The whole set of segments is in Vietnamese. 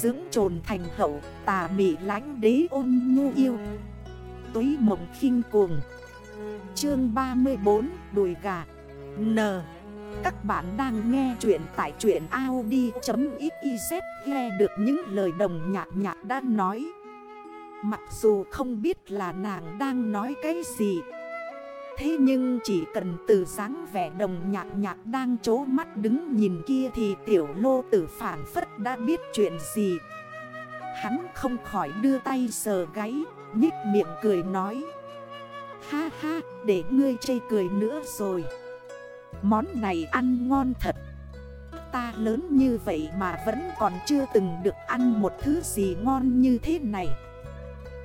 Dưỡng trồn thành hậu, tà mị lánh đế ôn nhu yêu. Túy mộng khinh cuồng. Chương 34 Đùi gà. N. Các bạn đang nghe chuyện tại chuyện Audi.xyz Nghe được những lời đồng nhạc nhạc đã nói. Mặc dù không biết là nàng đang nói cái gì Thế nhưng chỉ cần từ dáng vẻ đồng nhạc nhạc đang chố mắt đứng nhìn kia thì tiểu lô tử phản phất đã biết chuyện gì. Hắn không khỏi đưa tay sờ gáy, nhích miệng cười nói. Ha ha, để ngươi chê cười nữa rồi. Món này ăn ngon thật. Ta lớn như vậy mà vẫn còn chưa từng được ăn một thứ gì ngon như thế này.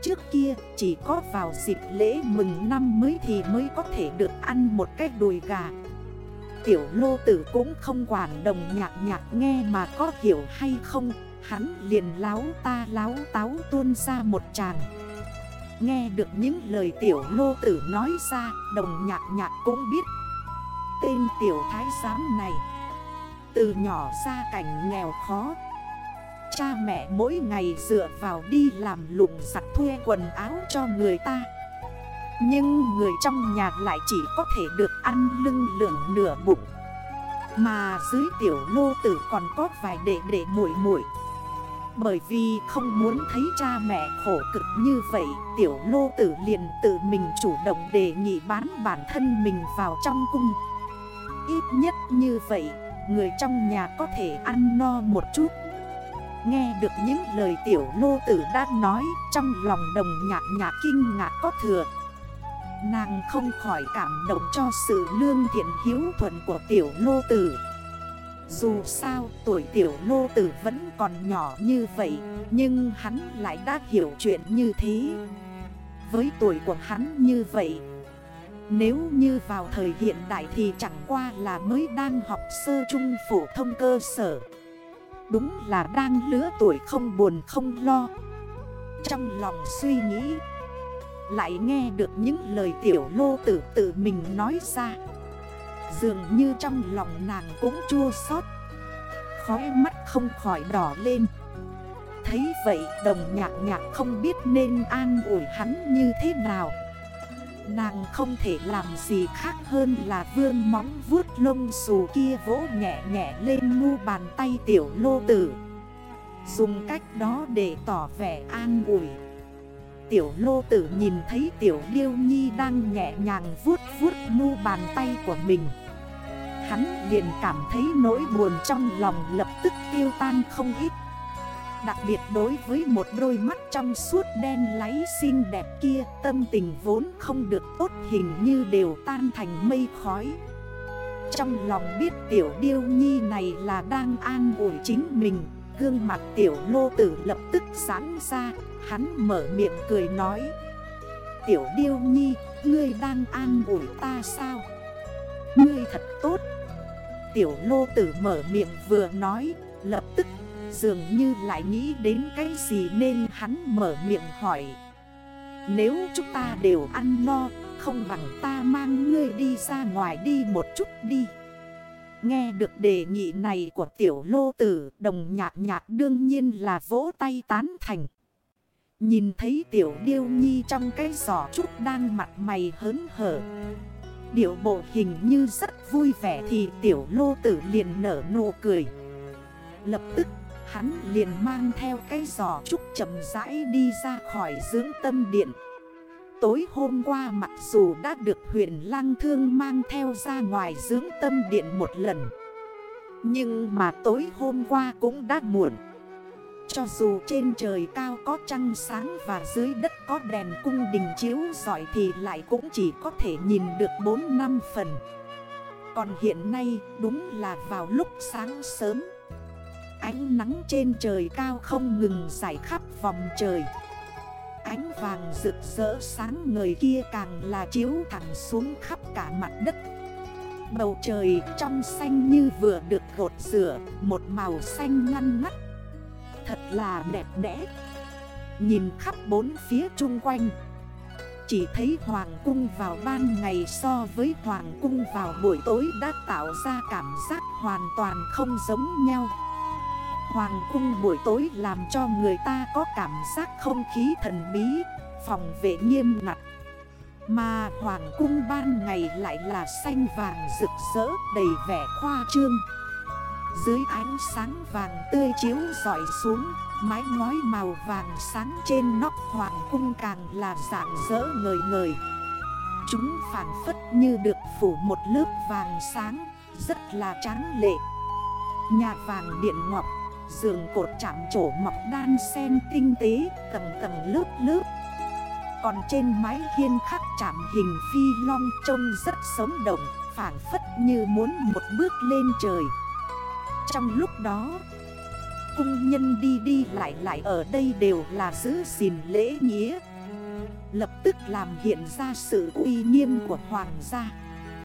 Trước kia, chỉ có vào dịp lễ mừng năm mới thì mới có thể được ăn một cái đùi gà. Tiểu lô tử cũng không quản đồng nhạc nhạc nghe mà có hiểu hay không, Hắn liền láo ta láo táo tuôn ra một tràng. Nghe được những lời tiểu lô tử nói ra, Đồng nhạc nhạc cũng biết Tên tiểu thái giám này. Từ nhỏ ra cảnh nghèo khó Cha mẹ mỗi ngày dựa vào đi làm lụng giặt thuê quần áo cho người ta. Nhưng người trong nhà lại chỉ có thể được ăn lưng lượng nửa bụng. Mà dưới tiểu lô tử còn có vài đệ đệ muội muội. Bởi vì không muốn thấy cha mẹ khổ cực như vậy, Tiểu lô tử liền tự mình chủ động đề nghị bán bản thân mình vào trong cung. Ít nhất như vậy, Người trong nhà có thể ăn no một chút. Nghe được những lời tiểu lô tử đã nói, Trong lòng đồng nhạc nhạc kinh ngạc có thừa. Nàng không khỏi cảm động cho sự lương thiện hiếu thuận của tiểu lô tử. Dù sao, tuổi tiểu lô tử vẫn còn nhỏ như vậy, Nhưng hắn lại đã hiểu chuyện như thế. Với tuổi của hắn như vậy, Nếu như vào thời hiện đại thì chẳng qua là mới đang học sơ trung phổ thông cơ sở. Đúng là đang lứa tuổi không buồn không lo. Trong lòng suy nghĩ, Lại nghe được những lời tiểu lô tử tự mình nói ra. Dường như trong lòng nàng cũng chua xót. Khói mắt không khỏi đỏ lên. Thấy vậy đồng nhạc nhạc không biết nên an ủi hắn như thế nào. Nàng không thể làm gì khác hơn là vươn móng vuốt lông xù kia vỗ nhẹ nhẹ lên mu bàn tay tiểu lô tử. Dùng cách đó để tỏ vẻ an ủi. Tiểu lô tử nhìn thấy tiểu điêu nhi đang nhẹ nhàng vuốt vuốt mu bàn tay của mình. Hắn liền cảm thấy nỗi buồn trong lòng lập tức tiêu tan không ít. Đặc biệt đối với một đôi mắt trong suốt đen láy xinh đẹp kia Tâm tình vốn không được tốt hình như đều tan thành mây khói Trong lòng biết tiểu điêu nhi này là đang an ủi chính mình Gương mặt tiểu lô tử lập tức sẵn ra Hắn mở miệng cười nói Tiểu điêu nhi, ngươi đang an ủi ta sao? Ngươi thật tốt Tiểu lô tử mở miệng vừa nói Lập tức Dường như lại nghĩ đến cái gì nên hắn mở miệng hỏi. Nếu chúng ta đều ăn no, Không bằng ta mang ngươi đi ra ngoài đi một chút đi. Nghe được đề nghị này của tiểu lô tử, Đồng nhạc nhạc đương nhiên là vỗ tay tán thành. Nhìn thấy tiểu điêu nhi trong cái giỏ trúc đang mặt mày hớn hở. Điệu bộ hình như rất vui vẻ thì tiểu lô tử liền nở nụ cười. Lập tức Hắn liền mang theo cái giỏ trúc chậm rãi đi ra khỏi dưỡng tâm điện. Tối hôm qua mặc dù đã được huyền lang thương mang theo ra ngoài dưỡng tâm điện một lần, Nhưng mà tối hôm qua cũng đã muộn. Cho dù trên trời cao có trăng sáng và dưới đất có đèn cung đình chiếu giỏi Thì lại cũng chỉ có thể nhìn được 4 năm phần. Còn hiện nay đúng là vào lúc sáng sớm. Ánh nắng trên trời cao không ngừng giải khắp vòng trời. Ánh vàng rực rỡ sáng người kia càng là chiếu thẳng xuống khắp cả mặt đất. Bầu trời trong xanh như vừa được gột rửa, Một màu xanh ngăn ngắt. Thật là đẹp đẽ. Nhìn khắp bốn phía chung quanh, Chỉ thấy hoàng cung vào ban ngày so với hoàng cung vào buổi tối đã tạo ra cảm giác hoàn toàn không giống nhau. Hoàng cung buổi tối làm cho người ta có cảm giác không khí thần bí, phòng vệ nghiêm ngặt. Mà Hoàng cung ban ngày lại là xanh vàng rực rỡ đầy vẻ khoa trương. Dưới ánh sáng vàng tươi chiếu dọi xuống, mái ngói màu vàng sáng trên nóc Hoàng cung càng là dạng rỡ ngời ngời. Chúng phản phất như được phủ một lớp vàng sáng, rất là tráng lệ. Nhà vàng điện ngọc dường cột chạm trổ mọc đan sen tinh tế, tầng tầng lớp lớp. Còn trên mái hiên khắc chạm hình phi long trông rất sống động Phản phất như muốn một bước lên trời. Trong lúc đó, Cung nhân đi đi lại lại ở đây đều là giữ gìn lễ nghĩa. Lập tức làm hiện ra sự uy nghiêm của hoàng gia.